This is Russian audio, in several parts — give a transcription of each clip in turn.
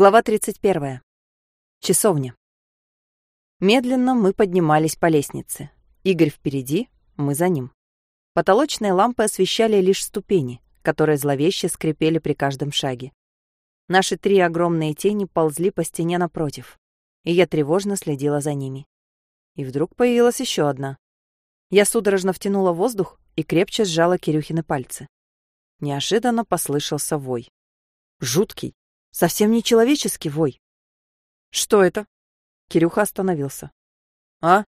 Глава 31. Часовня. Медленно мы поднимались по лестнице. Игорь впереди, мы за ним. Потолочные лампы освещали лишь ступени, которые зловеще скрипели при каждом шаге. Наши три огромные тени ползли по стене напротив, и я тревожно следила за ними. И вдруг появилась еще одна. Я судорожно втянула воздух и крепче сжала Кирюхины пальцы. Неожиданно послышался вой. Жуткий, Совсем не человеческий вой. Что это? Кирюха остановился. А?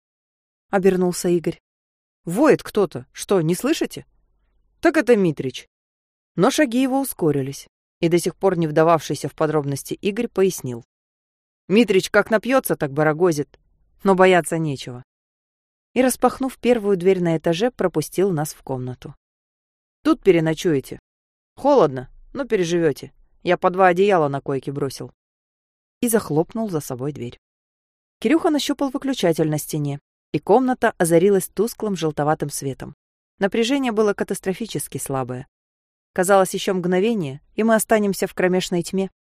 Обернулся Игорь. Воет кто-то. Что, не слышите? Так это Митрич. Но шаги его ускорились, и до сих пор не вдававшийся в подробности Игорь пояснил. Митрич как напьется, так барагозит, но бояться нечего. И, распахнув первую дверь на этаже, пропустил нас в комнату. Тут переночуете. Холодно, но переживете. Я по два одеяла на койке бросил. И захлопнул за собой дверь. Кирюха нащупал выключатель на стене, и комната озарилась тусклым желтоватым светом. Напряжение было катастрофически слабое. Казалось, еще мгновение, и мы останемся в кромешной тьме.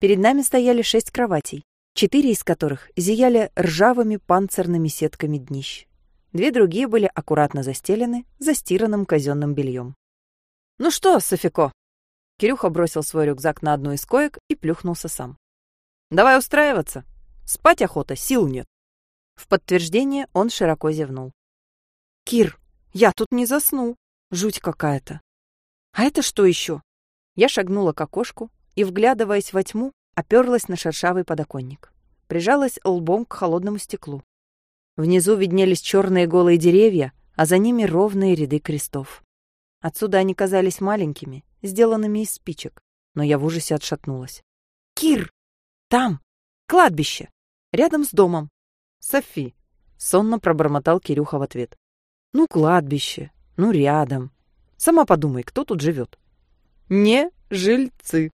Перед нами стояли шесть кроватей, четыре из которых зияли ржавыми панцирными сетками днищ. Две другие были аккуратно застелены застиранным казенным бельем. «Ну что, Софико, Кирюха бросил свой рюкзак на одну из коек и плюхнулся сам. «Давай устраиваться. Спать охота, сил нет». В подтверждение он широко зевнул. «Кир, я тут не засну. Жуть какая-то. А это что еще?» Я шагнула к окошку и, вглядываясь во тьму, оперлась на шершавый подоконник. Прижалась лбом к холодному стеклу. Внизу виднелись черные голые деревья, а за ними ровные ряды крестов. Отсюда они казались маленькими, сделанными из спичек, но я в ужасе отшатнулась. «Кир! Там! Кладбище! Рядом с домом!» «Софи!» — сонно пробормотал Кирюха в ответ. «Ну, кладбище! Ну, рядом! Сама подумай, кто тут живет?» «Не жильцы!»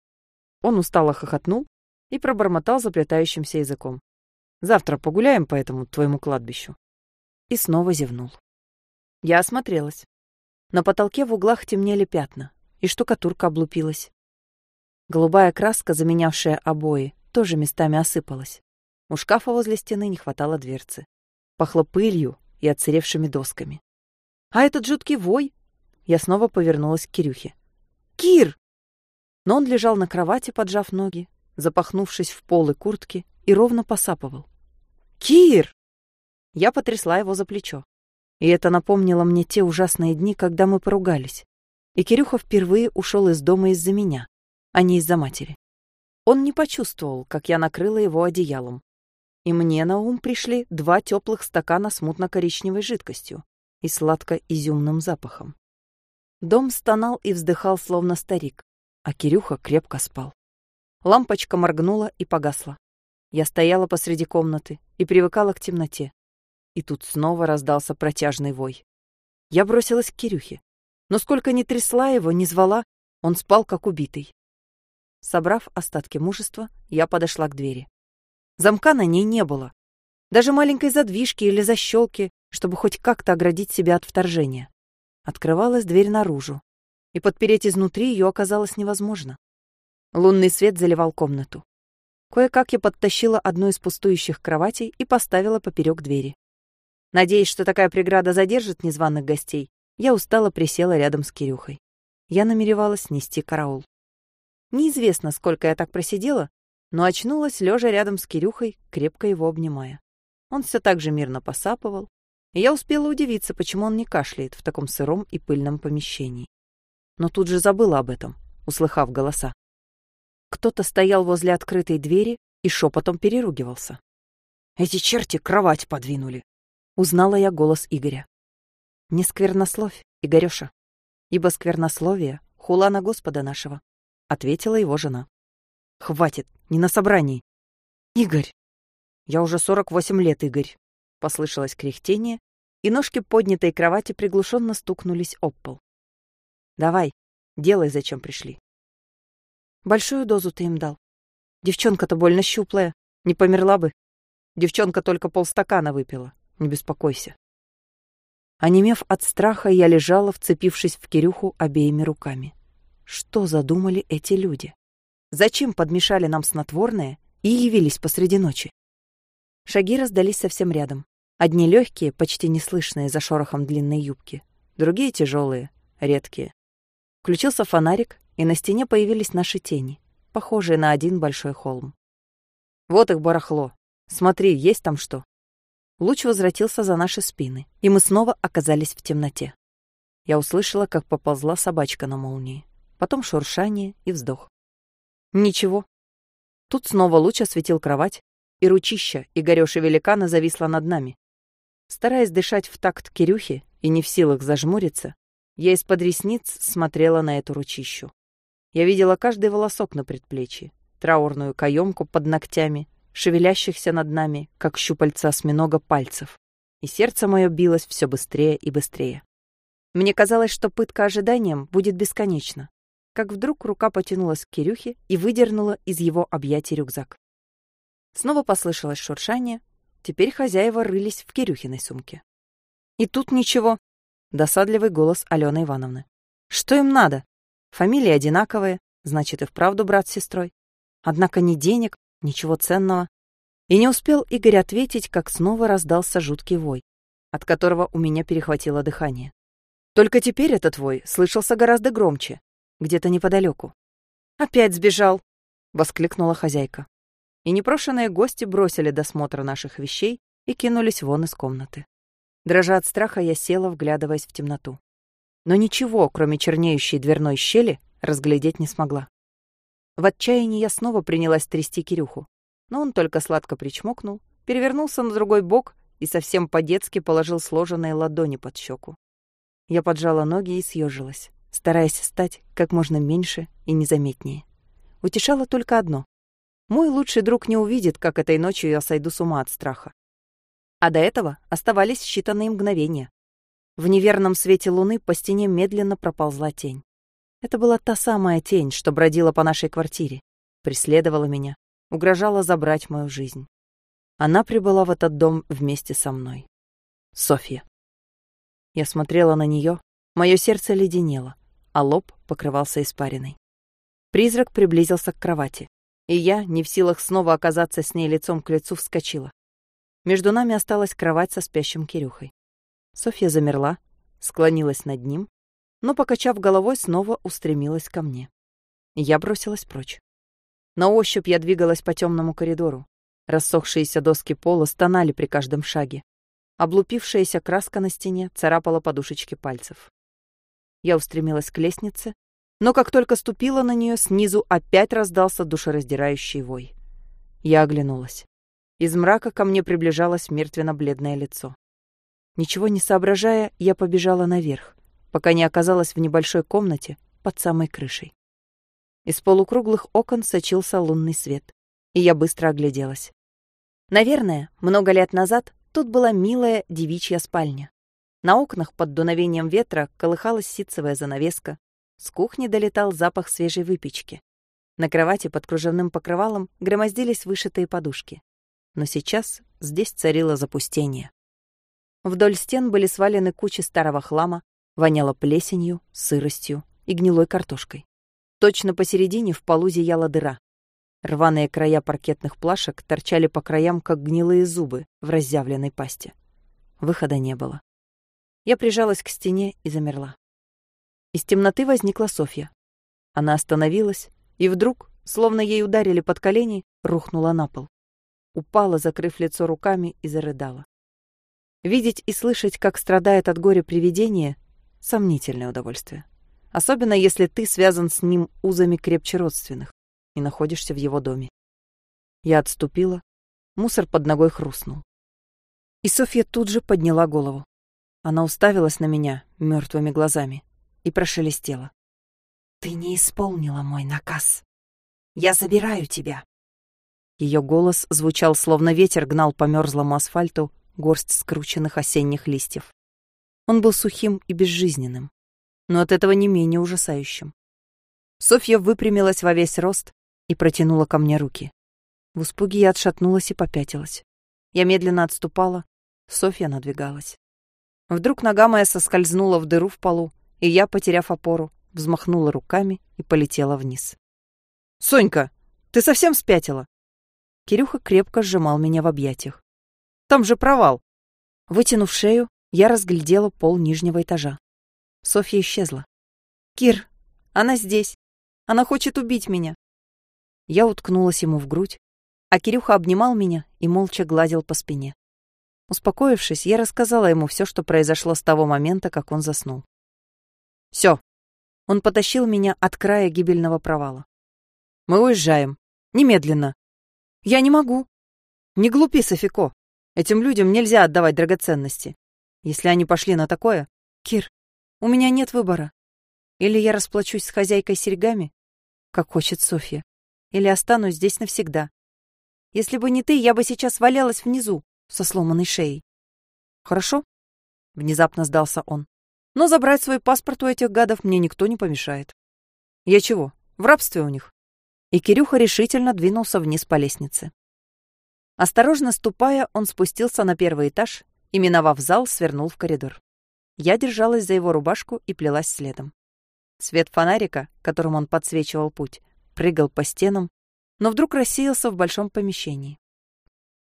Он устало хохотнул и пробормотал заплетающимся языком. «Завтра погуляем по этому твоему кладбищу». И снова зевнул. Я осмотрелась. На потолке в углах темнели пятна, и штукатурка облупилась. Голубая краска, заменявшая обои, тоже местами осыпалась. У шкафа возле стены не хватало дверцы. Пахло пылью и отсыревшими досками. А этот жуткий вой... Я снова повернулась к Кирюхе. «Кир!» Но он лежал на кровати, поджав ноги, запахнувшись в полы куртки, и ровно посапывал. «Кир!» Я потрясла его за плечо. И это напомнило мне те ужасные дни, когда мы поругались. И Кирюха впервые ушел из дома из-за меня, а не из-за матери. Он не почувствовал, как я накрыла его одеялом. И мне на ум пришли два теплых стакана с мутно-коричневой жидкостью и сладко-изюмным запахом. Дом стонал и вздыхал, словно старик, а Кирюха крепко спал. Лампочка моргнула и погасла. Я стояла посреди комнаты и привыкала к темноте, и тут снова раздался протяжный вой. Я бросилась к Кирюхе. Но сколько ни трясла его, ни звала, он спал как убитый. Собрав остатки мужества, я подошла к двери. Замка на ней не было. Даже маленькой задвижки или защелки, чтобы хоть как-то оградить себя от вторжения. Открывалась дверь наружу, и подпереть изнутри ее оказалось невозможно. Лунный свет заливал комнату. Кое-как я подтащила одну из пустующих кроватей и поставила поперек двери. Надеясь, что такая преграда задержит незваных гостей, я устало присела рядом с Кирюхой. Я намеревалась нести караул. Неизвестно, сколько я так просидела, но очнулась, лежа рядом с Кирюхой, крепко его обнимая. Он все так же мирно посапывал, и я успела удивиться, почему он не кашляет в таком сыром и пыльном помещении. Но тут же забыла об этом, услыхав голоса. Кто-то стоял возле открытой двери и шепотом переругивался. «Эти черти кровать подвинули!» Узнала я голос Игоря. «Не сквернословь, Игорёша, ибо сквернословие — хула на Господа нашего», — ответила его жена. «Хватит, не на собрании». «Игорь!» «Я уже сорок восемь лет, Игорь», — послышалось кряхтение, и ножки поднятой кровати приглушенно стукнулись об пол. «Давай, делай, зачем пришли». «Большую дозу ты им дал. Девчонка-то больно щуплая, не померла бы. Девчонка только полстакана выпила. Не беспокойся. Онемев от страха, я лежала, вцепившись в Кирюху обеими руками. Что задумали эти люди? Зачем подмешали нам снотворное и явились посреди ночи? Шаги раздались совсем рядом. Одни легкие, почти неслышные за шорохом длинной юбки, другие тяжелые, редкие. Включился фонарик, и на стене появились наши тени, похожие на один большой холм. Вот их барахло. Смотри, есть там что? Луч возвратился за наши спины, и мы снова оказались в темноте. Я услышала, как поползла собачка на молнии, потом шуршание и вздох. Ничего. Тут снова луч осветил кровать, и ручища Игорёши великана зависла над нами. Стараясь дышать в такт Кирюхи и не в силах зажмуриться, я из-под ресниц смотрела на эту ручищу. Я видела каждый волосок на предплечье, траурную каемку под ногтями, шевелящихся над нами, как щупальца осьминога пальцев. И сердце мое билось все быстрее и быстрее. Мне казалось, что пытка ожиданием будет бесконечна, как вдруг рука потянулась к Кирюхе и выдернула из его объятий рюкзак. Снова послышалось шуршание, теперь хозяева рылись в Кирюхиной сумке. И тут ничего. Досадливый голос Алены Ивановны. Что им надо? Фамилии одинаковые, значит и вправду брат с сестрой. Однако ни денег, ничего ценного. И не успел Игорь ответить, как снова раздался жуткий вой, от которого у меня перехватило дыхание. Только теперь этот вой слышался гораздо громче, где-то неподалеку. «Опять сбежал!» — воскликнула хозяйка. И непрошенные гости бросили досмотр наших вещей и кинулись вон из комнаты. Дрожа от страха, я села, вглядываясь в темноту. Но ничего, кроме чернеющей дверной щели, разглядеть не смогла. В отчаянии я снова принялась трясти Кирюху, но он только сладко причмокнул, перевернулся на другой бок и совсем по-детски положил сложенные ладони под щеку. Я поджала ноги и съежилась, стараясь стать как можно меньше и незаметнее. Утешало только одно. Мой лучший друг не увидит, как этой ночью я сойду с ума от страха. А до этого оставались считанные мгновения. В неверном свете луны по стене медленно проползла тень. Это была та самая тень, что бродила по нашей квартире, преследовала меня, угрожала забрать мою жизнь. Она прибыла в этот дом вместе со мной. Софья. Я смотрела на нее, мое сердце леденело, а лоб покрывался испариной. Призрак приблизился к кровати, и я, не в силах снова оказаться с ней лицом к лицу, вскочила. Между нами осталась кровать со спящим Кирюхой. Софья замерла, склонилась над ним но, покачав головой, снова устремилась ко мне. Я бросилась прочь. На ощупь я двигалась по темному коридору. Рассохшиеся доски пола стонали при каждом шаге. Облупившаяся краска на стене царапала подушечки пальцев. Я устремилась к лестнице, но как только ступила на нее, снизу опять раздался душераздирающий вой. Я оглянулась. Из мрака ко мне приближалось мертвенно-бледное лицо. Ничего не соображая, я побежала наверх, пока не оказалась в небольшой комнате под самой крышей. Из полукруглых окон сочился лунный свет, и я быстро огляделась. Наверное, много лет назад тут была милая девичья спальня. На окнах под дуновением ветра колыхалась ситцевая занавеска, с кухни долетал запах свежей выпечки. На кровати под кружевным покрывалом громоздились вышитые подушки. Но сейчас здесь царило запустение. Вдоль стен были свалены кучи старого хлама, Воняло плесенью, сыростью и гнилой картошкой. Точно посередине в полу зияла дыра. Рваные края паркетных плашек торчали по краям, как гнилые зубы в разъявленной пасти. Выхода не было. Я прижалась к стене и замерла. Из темноты возникла Софья. Она остановилась и вдруг, словно ей ударили под колени, рухнула на пол. Упала, закрыв лицо руками, и зарыдала. Видеть и слышать, как страдает от горя привидение, Сомнительное удовольствие. Особенно если ты связан с ним узами крепче родственных и находишься в его доме. Я отступила, мусор под ногой хрустнул. И Софья тут же подняла голову. Она уставилась на меня мертвыми глазами и прошелестела. «Ты не исполнила мой наказ. Я забираю тебя». Ее голос звучал, словно ветер гнал по мерзлому асфальту горсть скрученных осенних листьев. Он был сухим и безжизненным, но от этого не менее ужасающим. Софья выпрямилась во весь рост и протянула ко мне руки. В испуге я отшатнулась и попятилась. Я медленно отступала, Софья надвигалась. Вдруг нога моя соскользнула в дыру в полу, и я, потеряв опору, взмахнула руками и полетела вниз. Сонька, ты совсем спятила?» Кирюха крепко сжимал меня в объятиях. «Там же провал!» Вытянув шею, я разглядела пол нижнего этажа. Софья исчезла. «Кир, она здесь. Она хочет убить меня». Я уткнулась ему в грудь, а Кирюха обнимал меня и молча гладил по спине. Успокоившись, я рассказала ему все, что произошло с того момента, как он заснул. Все. Он потащил меня от края гибельного провала. Мы уезжаем. Немедленно. Я не могу. Не глупи, Софико. Этим людям нельзя отдавать драгоценности. Если они пошли на такое... Кир, у меня нет выбора. Или я расплачусь с хозяйкой серьгами, как хочет Софья, или останусь здесь навсегда. Если бы не ты, я бы сейчас валялась внизу, со сломанной шеей. Хорошо? Внезапно сдался он. Но забрать свой паспорт у этих гадов мне никто не помешает. Я чего, в рабстве у них? И Кирюха решительно двинулся вниз по лестнице. Осторожно ступая, он спустился на первый этаж и, миновав зал, свернул в коридор. Я держалась за его рубашку и плелась следом. Свет фонарика, которым он подсвечивал путь, прыгал по стенам, но вдруг рассеялся в большом помещении.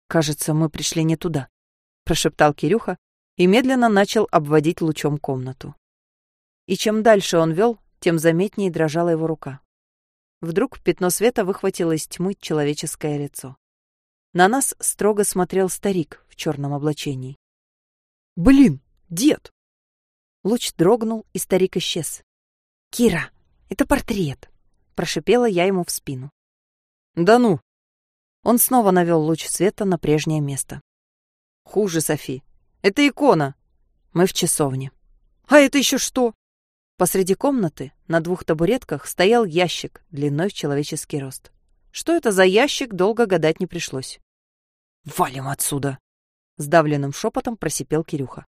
«Кажется, мы пришли не туда», — прошептал Кирюха и медленно начал обводить лучом комнату. И чем дальше он вел, тем заметнее дрожала его рука. Вдруг пятно света выхватило из тьмы человеческое лицо. На нас строго смотрел старик в черном облачении. «Блин, дед!» Луч дрогнул, и старик исчез. «Кира, это портрет!» — прошипела я ему в спину. «Да ну!» Он снова навел луч света на прежнее место. «Хуже, Софи. Это икона. Мы в часовне». «А это еще что?» Посреди комнаты на двух табуретках стоял ящик длиной в человеческий рост. Что это за ящик, долго гадать не пришлось. «Валим отсюда!» — сдавленным шепотом просипел Кирюха.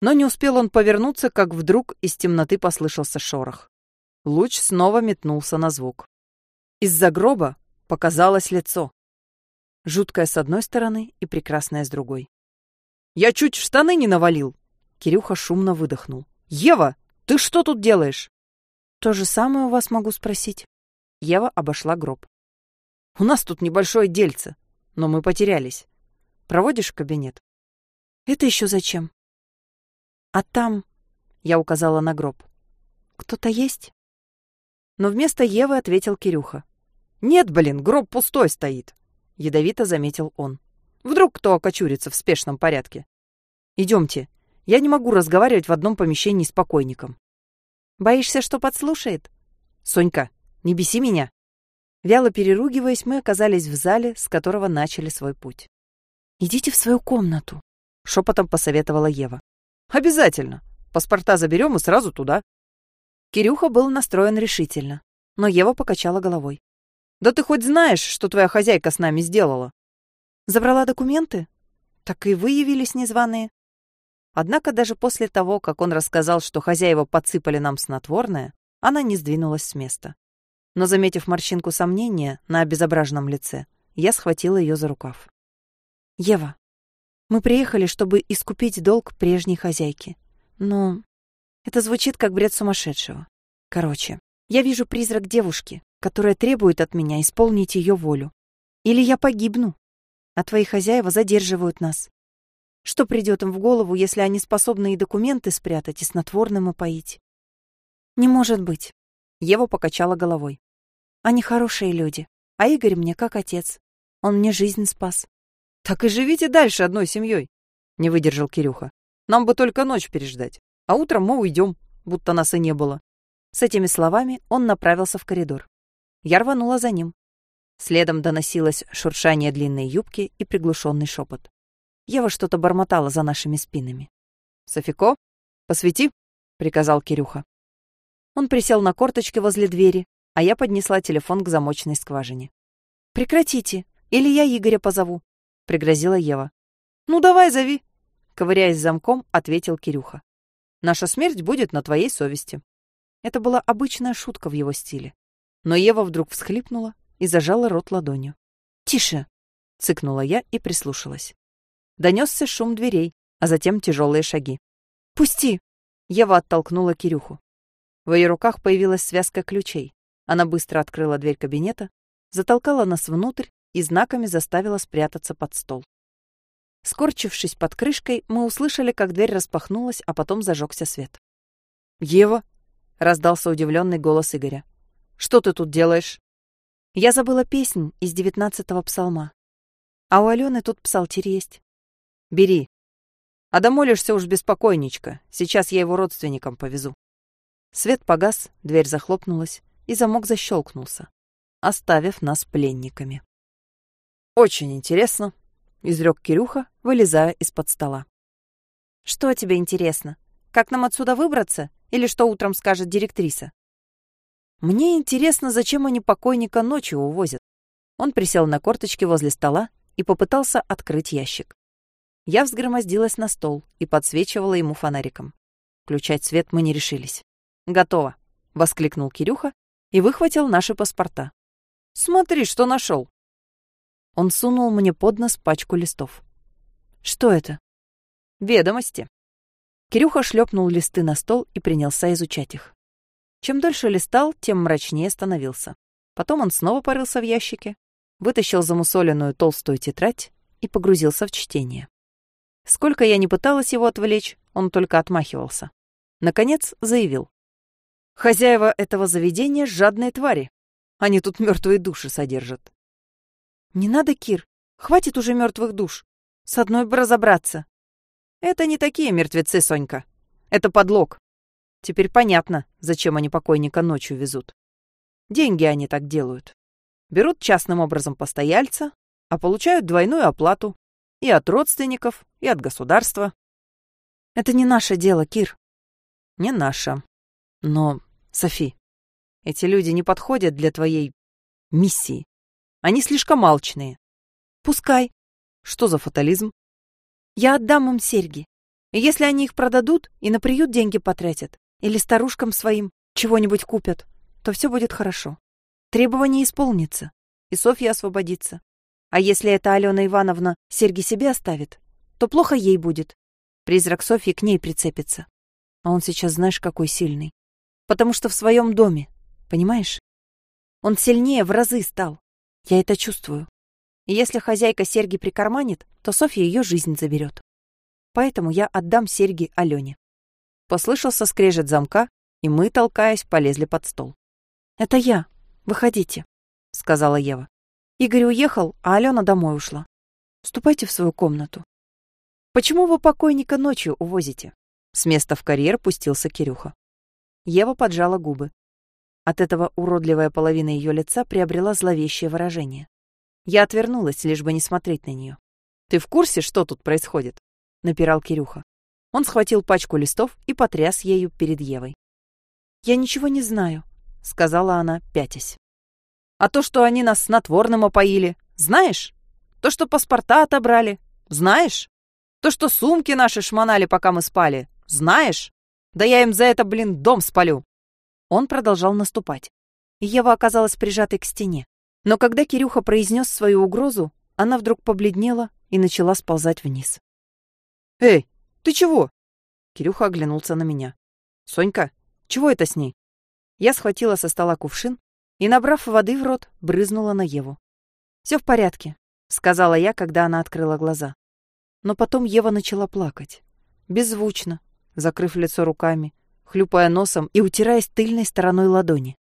Но не успел он повернуться, как вдруг из темноты послышался шорох. Луч снова метнулся на звук. Из-за гроба показалось лицо. Жуткое с одной стороны и прекрасное с другой. «Я чуть в штаны не навалил!» Кирюха шумно выдохнул. «Ева, ты что тут делаешь?» «То же самое у вас могу спросить». Ева обошла гроб. «У нас тут небольшое дельце, но мы потерялись. Проводишь в кабинет?» «Это еще зачем?» А там, я указала на гроб, кто-то есть? Но вместо Евы ответил Кирюха. Нет, блин, гроб пустой стоит, ядовито заметил он. Вдруг кто окочурится в спешном порядке. Идемте. Я не могу разговаривать в одном помещении с покойником. Боишься, что подслушает? Сонька, не беси меня. Вяло переругиваясь, мы оказались в зале, с которого начали свой путь. «Идите в свою комнату», — шепотом посоветовала Ева. Обязательно. Паспорта заберем и сразу туда. Кирюха был настроен решительно, но Ева покачала головой. Да ты хоть знаешь, что твоя хозяйка с нами сделала? Забрала документы? Так и вы явились незваные. Однако даже после того, как он рассказал, что хозяева подсыпали нам снотворное, она не сдвинулась с места. Но, заметив морщинку сомнения на обезображенном лице, я схватила ее за рукав. «Ева, мы приехали, чтобы искупить долг прежней хозяйки. Но это звучит как бред сумасшедшего. Короче, я вижу призрак девушки, которая требует от меня исполнить ее волю. Или я погибну, а твои хозяева задерживают нас. Что придет им в голову, если они способны и документы спрятать, и снотворным опоить? Не может быть. Ева покачала головой. Они хорошие люди, а Игорь мне как отец. Он мне жизнь спас. Так и живите дальше одной семьей, не выдержал Кирюха. Нам бы только ночь переждать, а утром мы уйдем, будто нас и не было. С этими словами он направился в коридор. Я рванула за ним. Следом доносилось шуршание длинной юбки и приглушенный шепот. Ева что-то бормотала за нашими спинами. «Софико, посвети», — приказал Кирюха. Он присел на корточки возле двери, а я поднесла телефон к замочной скважине. «Прекратите, или я Игоря позову», пригрозила Ева. Ну давай, зови, ковыряясь замком, ответил Кирюха. Наша смерть будет на твоей совести. Это была обычная шутка в его стиле. Но Ева вдруг всхлипнула и зажала рот ладонью. «Тише!» — цыкнула я и прислушалась. Донесся шум дверей, а затем тяжелые шаги. «Пусти!» — Ева оттолкнула Кирюху. В ее руках появилась связка ключей. Она быстро открыла дверь кабинета, затолкала нас внутрь и знаками заставила спрятаться под стол. Скорчившись под крышкой, мы услышали, как дверь распахнулась, а потом зажегся свет. «Ева!» — раздался удивленный голос Игоря. «Что ты тут делаешь?» Я забыла песнь из девятнадцатого псалма. А у Алены тут псалтирь есть. «Бери. А домолишься уж беспокойничка. Сейчас я его родственникам повезу». Свет погас, дверь захлопнулась, и замок защелкнулся, оставив нас пленниками. «Очень интересно», — изрек Кирюха, вылезая из-под стола. «Что тебе интересно? Как нам отсюда выбраться? Или что утром скажет директриса?» «Мне интересно, зачем они покойника ночью увозят». Он присел на корточки возле стола и попытался открыть ящик. Я взгромоздилась на стол и подсвечивала ему фонариком. Включать свет мы не решились. «Готово!» — воскликнул Кирюха и выхватил наши паспорта. «Смотри, что нашел!» Он сунул мне под нос пачку листов. «Что это?» «Ведомости». Кирюха шлепнул листы на стол и принялся изучать их. Чем дольше листал, тем мрачнее становился. Потом он снова порылся в ящике, вытащил замусоленную толстую тетрадь и погрузился в чтение. Сколько я не пыталась его отвлечь, он только отмахивался. Наконец заявил. «Хозяева этого заведения — жадные твари. Они тут мертвые души содержат». «Не надо, Кир. Хватит уже мертвых душ. С одной бы разобраться». «Это не такие мертвецы, Сонька. Это подлог. Теперь понятно, зачем они покойника ночью везут. Деньги они так делают. Берут частным образом постояльца, а получают двойную оплату и от родственников, и от государства. Это не наше дело, Кир. Не наше. Но, Софи, эти люди не подходят для твоей миссии. Они слишком алчные. Пускай. Что за фатализм? Я отдам им серьги. Если они их продадут и на приют деньги потратят, или старушкам своим чего-нибудь купят, то все будет хорошо. Требование исполнится, и Софья освободится. А если эта Алена Ивановна серьги себе оставит, то плохо ей будет. Призрак Софьи к ней прицепится. А он сейчас знаешь, какой сильный. Потому что в своем доме, понимаешь? Он сильнее в разы стал. Я это чувствую. И если хозяйка серьги прикарманит, то Софья ее жизнь заберет. Поэтому я отдам серьги Алене. Послышался скрежет замка, и мы, толкаясь, полезли под стол. «Это я. Выходите», — сказала Ева. Игорь уехал, а Алена домой ушла. Ступайте в свою комнату. Почему вы покойника ночью увозите? С места в карьер пустился Кирюха. Ева поджала губы. От этого уродливая половина ее лица приобрела зловещее выражение. Я отвернулась, лишь бы не смотреть на нее. «Ты в курсе, что тут происходит?» — напирал Кирюха. Он схватил пачку листов и потряс ею перед Евой. «Я ничего не знаю», — сказала она, пятясь. «А то, что они нас снотворным опоили, знаешь? То, что паспорта отобрали, знаешь? То, что сумки наши шмонали, пока мы спали, знаешь? Да я им за это, блин, дом спалю!» Он продолжал наступать. Ева оказалась прижатой к стене. Но когда Кирюха произнес свою угрозу, она вдруг побледнела и начала сползать вниз. «Эй, ты чего?» Кирюха оглянулся на меня. «Сонька, чего это с ней?» Я схватила со стола кувшин и, набрав воды в рот, брызнула на Еву. «Все в порядке», — сказала я, когда она открыла глаза. Но потом Ева начала плакать. Беззвучно, закрыв лицо руками, хлюпая носом и утираясь тыльной стороной ладони.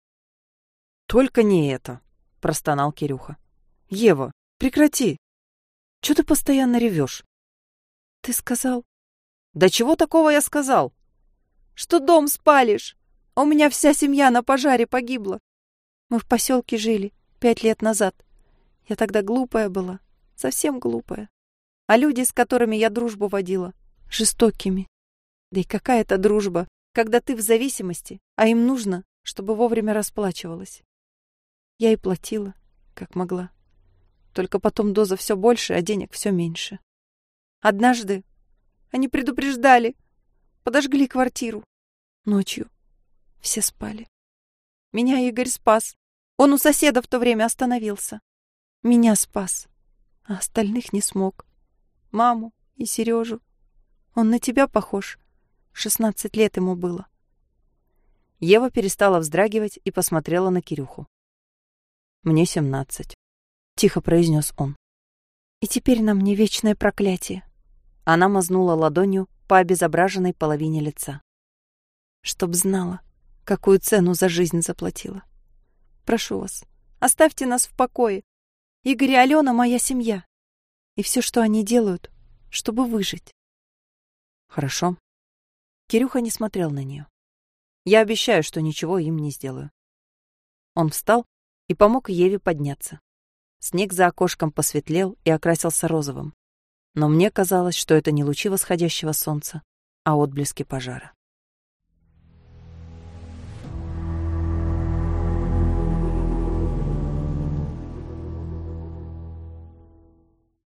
«Только не это», — простонал Кирюха. «Ева, прекрати! Чего ты постоянно ревешь?» «Ты сказал, да чего такого я сказал? Что дом спалишь? А у меня вся семья на пожаре погибла. Мы в поселке жили пять лет назад. Я тогда глупая была, совсем глупая. А люди, с которыми я дружбу водила, жестокими. Да и какая это дружба, когда ты в зависимости, а им нужно, чтобы вовремя расплачивалась. Я и платила, как могла. Только потом доза все больше, а денег все меньше. Однажды они предупреждали. Подожгли квартиру. Ночью. Все спали. Меня Игорь спас. Он у соседа в то время остановился. Меня спас. А остальных не смог. Маму и Сережу. Он на тебя похож. Шестнадцать лет ему было. Ева перестала вздрагивать и посмотрела на Кирюху. «Мне семнадцать», — тихо произнес он. «И теперь нам не вечное проклятие». Она мазнула ладонью по обезображенной половине лица. «Чтоб знала, какую цену за жизнь заплатила. Прошу вас, оставьте нас в покое. Игорь и Алена — моя семья. И все, что они делают, чтобы выжить». «Хорошо». Кирюха не смотрел на нее. Я обещаю, что ничего им не сделаю. Он встал и помог Еве подняться. Снег за окошком посветлел и окрасился розовым. Но мне казалось, что это не лучи восходящего солнца, а отблески пожара.